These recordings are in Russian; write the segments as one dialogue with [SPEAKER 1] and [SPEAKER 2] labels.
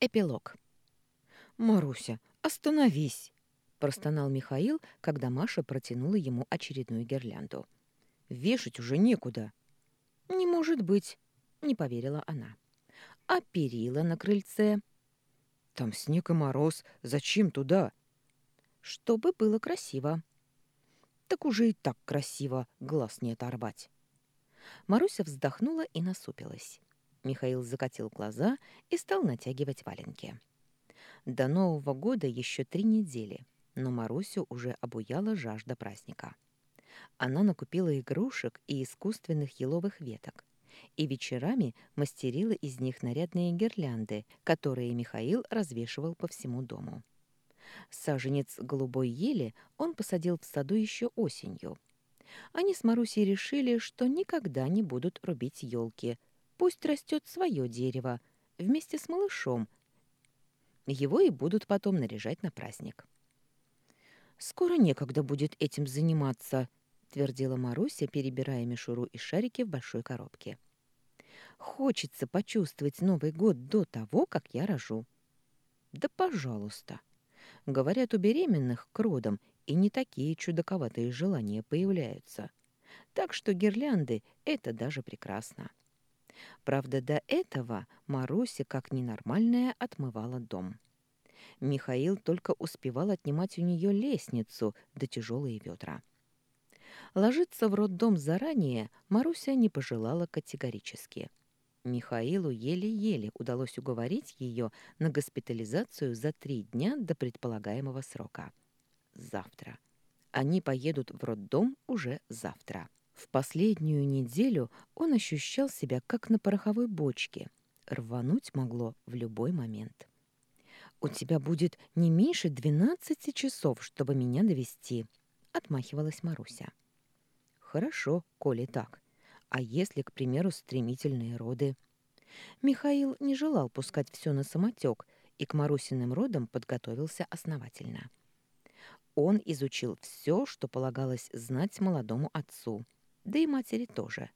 [SPEAKER 1] Эпилог. «Маруся, остановись!» – простонал Михаил, когда Маша протянула ему очередную гирлянду. «Вешать уже некуда». «Не может быть», – не поверила она. «А перила на крыльце?»
[SPEAKER 2] «Там снег и мороз. Зачем туда?»
[SPEAKER 1] «Чтобы было красиво».
[SPEAKER 2] «Так уже и так красиво, глаз не оторвать».
[SPEAKER 1] Маруся вздохнула и насупилась. Михаил закатил глаза и стал натягивать валенки. До Нового года еще три недели, но Марусю уже обуяла жажда праздника. Она накупила игрушек и искусственных еловых веток, и вечерами мастерила из них нарядные гирлянды, которые Михаил развешивал по всему дому. Саженец голубой ели он посадил в саду еще осенью. Они с Марусей решили, что никогда не будут рубить елки, Пусть растет свое дерево вместе с малышом. Его и будут потом наряжать на праздник. «Скоро некогда будет этим заниматься», — твердила Маруся, перебирая мишуру и шарики в большой коробке. «Хочется почувствовать Новый год до того, как я рожу». «Да пожалуйста». Говорят, у беременных к родам и не такие чудаковатые желания появляются. Так что гирлянды — это даже прекрасно. Правда, до этого Маруся, как ненормальная, отмывала дом. Михаил только успевал отнимать у нее лестницу да тяжелые ведра. Ложиться в роддом заранее Маруся не пожелала категорически. Михаилу еле-еле удалось уговорить ее на госпитализацию за три дня до предполагаемого срока. Завтра. Они поедут в роддом уже завтра. В последнюю неделю он ощущал себя как на пороховой бочке. Рвануть могло в любой момент. «У тебя будет не меньше двенадцати часов, чтобы меня довести», — отмахивалась Маруся. «Хорошо, коли так. А если, к примеру, стремительные роды?» Михаил не желал пускать все на самотек и к Марусиным родам подготовился основательно. Он изучил все, что полагалось знать молодому отцу — да и матери тоже.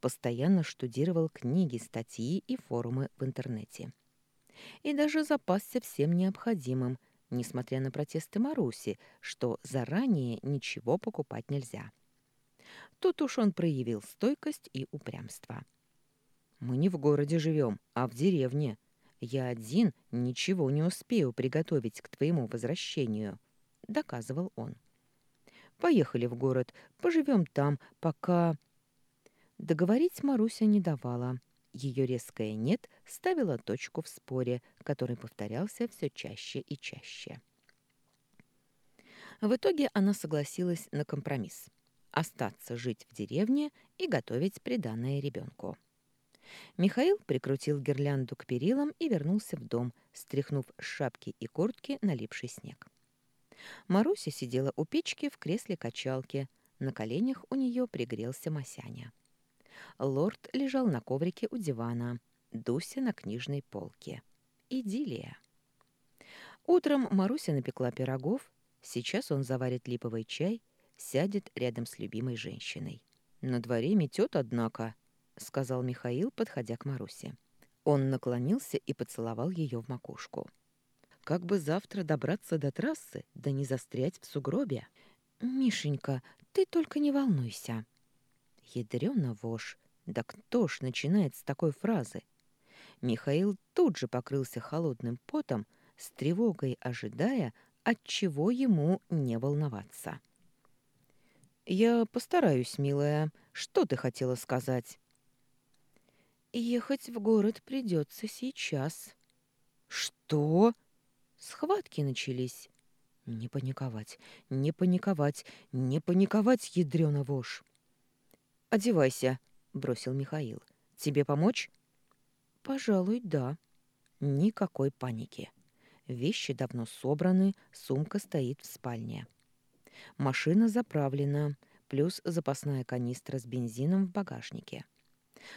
[SPEAKER 1] Постоянно штудировал книги, статьи и форумы в интернете. И даже запасся всем необходимым, несмотря на протесты Маруси, что заранее ничего покупать нельзя. Тут уж он проявил стойкость и упрямство. «Мы не в городе живем, а в деревне. Я один ничего не успею приготовить к твоему возвращению», — доказывал он. Поехали в город, поживем там, пока...» Договорить Маруся не давала. Ее резкое «нет» ставило точку в споре, который повторялся все чаще и чаще. В итоге она согласилась на компромисс – остаться жить в деревне и готовить приданное ребенку. Михаил прикрутил гирлянду к перилам и вернулся в дом, стряхнув с шапки и куртки налипший снег. Маруся сидела у печки в кресле качалки. На коленях у нее пригрелся Масяня. Лорд лежал на коврике у дивана, Дуся на книжной полке. Идиллия. Утром Маруся напекла пирогов, сейчас он заварит липовый чай, сядет рядом с любимой женщиной. «На дворе метет, однако», — сказал Михаил, подходя к Марусе. Он наклонился и поцеловал ее в макушку. Как бы завтра добраться до трассы, да не застрять в сугробе? Мишенька, ты только не волнуйся. Ядрёна вошь. Да кто ж начинает с такой фразы? Михаил тут же покрылся холодным потом, с тревогой ожидая, от чего ему не волноваться. «Я постараюсь, милая. Что ты хотела сказать?» «Ехать в город придется сейчас». «Что?» Схватки начались. Не паниковать, не паниковать, не паниковать, ядрёна вошь. «Одевайся», — бросил Михаил. «Тебе помочь?» «Пожалуй, да». Никакой паники. Вещи давно собраны, сумка стоит в спальне. Машина заправлена, плюс запасная канистра с бензином в багажнике.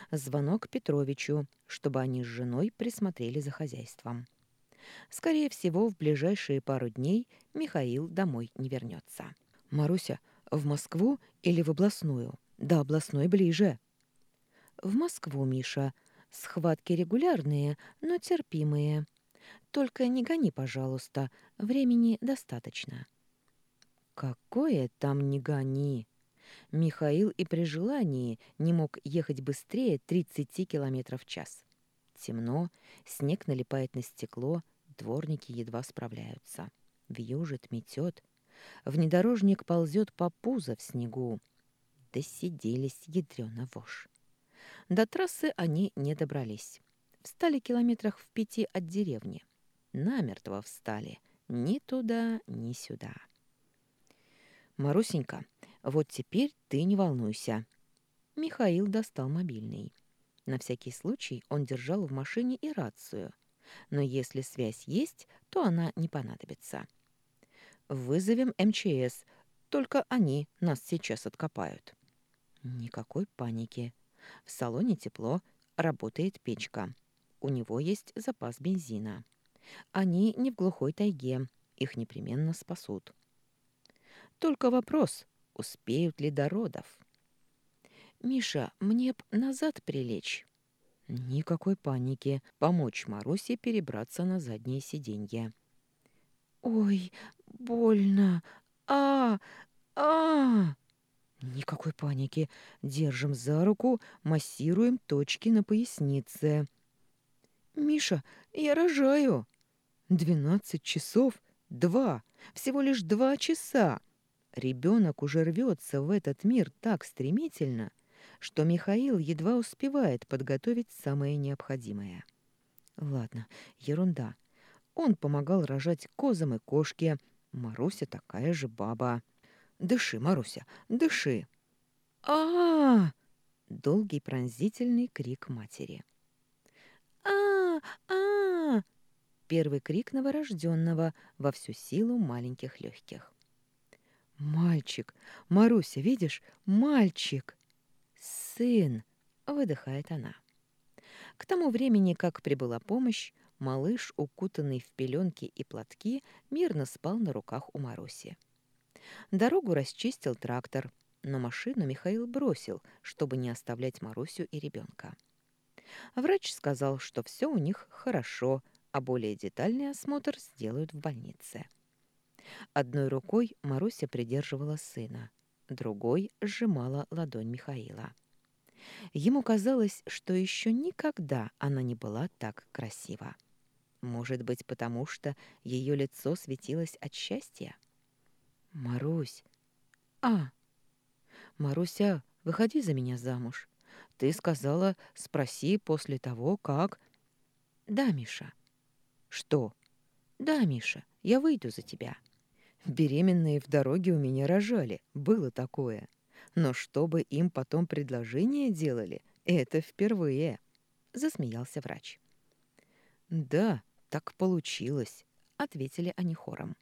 [SPEAKER 1] Звонок Петровичу, чтобы они с женой присмотрели за хозяйством. Скорее всего, в ближайшие пару дней Михаил домой не вернется. «Маруся, в Москву или в областную?» «Да, областной ближе». «В Москву, Миша. Схватки регулярные, но терпимые. Только не гони, пожалуйста, времени достаточно». «Какое там не гони!» Михаил и при желании не мог ехать быстрее 30 км в час. Темно, снег налипает на стекло, дворники едва справляются. Вьюжит, метет. Внедорожник ползет по пузо в снегу. Досиделись ядрёно вошь. До трассы они не добрались. Встали километрах в пяти от деревни. Намертво встали. Ни туда, ни сюда. «Марусенька, вот теперь ты не волнуйся». Михаил достал мобильный. На всякий случай он держал в машине и рацию. Но если связь есть, то она не понадобится. «Вызовем МЧС, только они нас сейчас откопают». Никакой паники. В салоне тепло, работает печка. У него есть запас бензина. Они не в глухой тайге, их непременно спасут. Только вопрос, успеют ли до родов. «Миша, мне б назад прилечь». Никакой паники. Помочь Марусе перебраться на заднее сиденье. «Ой, больно! А, а!» Никакой паники. Держим за руку, массируем точки на пояснице. «Миша, я рожаю!» «Двенадцать часов? Два! Всего лишь два часа!» Ребенок уже рвется в этот мир так стремительно, что Михаил едва успевает подготовить самое необходимое. Ладно, ерунда. Он помогал рожать козам и кошке. Маруся такая же баба. Дыши, Маруся, дыши. А, -а, -а Долгий пронзительный крик матери. А, -а, Первый крик новорожденного во всю силу маленьких легких. «Мальчик! Маруся, видишь? Мальчик!» «Сын!» — выдыхает она. К тому времени, как прибыла помощь, малыш, укутанный в пеленки и платки, мирно спал на руках у Маруси. Дорогу расчистил трактор, но машину Михаил бросил, чтобы не оставлять Марусю и ребенка. Врач сказал, что все у них хорошо, а более детальный осмотр сделают в больнице. Одной рукой Маруся придерживала сына, другой сжимала ладонь Михаила. Ему казалось, что еще никогда она не была так красива. Может быть, потому что ее лицо светилось от счастья? «Марусь!» «А!» «Маруся, выходи за меня замуж. Ты сказала, спроси после того, как...» «Да, Миша». «Что?» «Да, Миша, я выйду за тебя». Беременные в дороге у меня рожали, было такое. Но чтобы им потом предложение делали, это впервые, засмеялся врач. Да, так получилось, ответили они хором.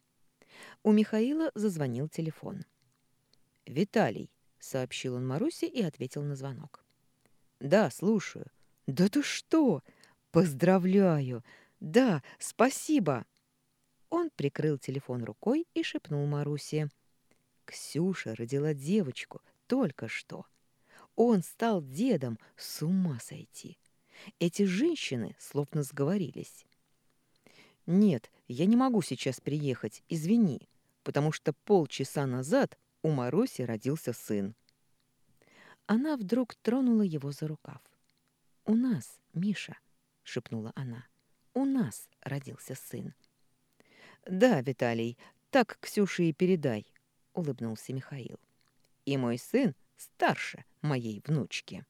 [SPEAKER 1] У Михаила зазвонил телефон. Виталий, сообщил он Марусе и ответил на звонок. Да, слушаю. Да ты что? Поздравляю. Да, спасибо. Он прикрыл телефон рукой и шепнул Марусе. «Ксюша родила девочку только что. Он стал дедом, с ума сойти. Эти женщины словно сговорились. «Нет, я не могу сейчас приехать, извини, потому что полчаса назад у Маруси родился сын». Она вдруг тронула его за рукав. «У нас, Миша», — шепнула она, — «у нас родился сын». «Да, Виталий, так Ксюше и передай», — улыбнулся Михаил. «И мой сын старше моей внучки».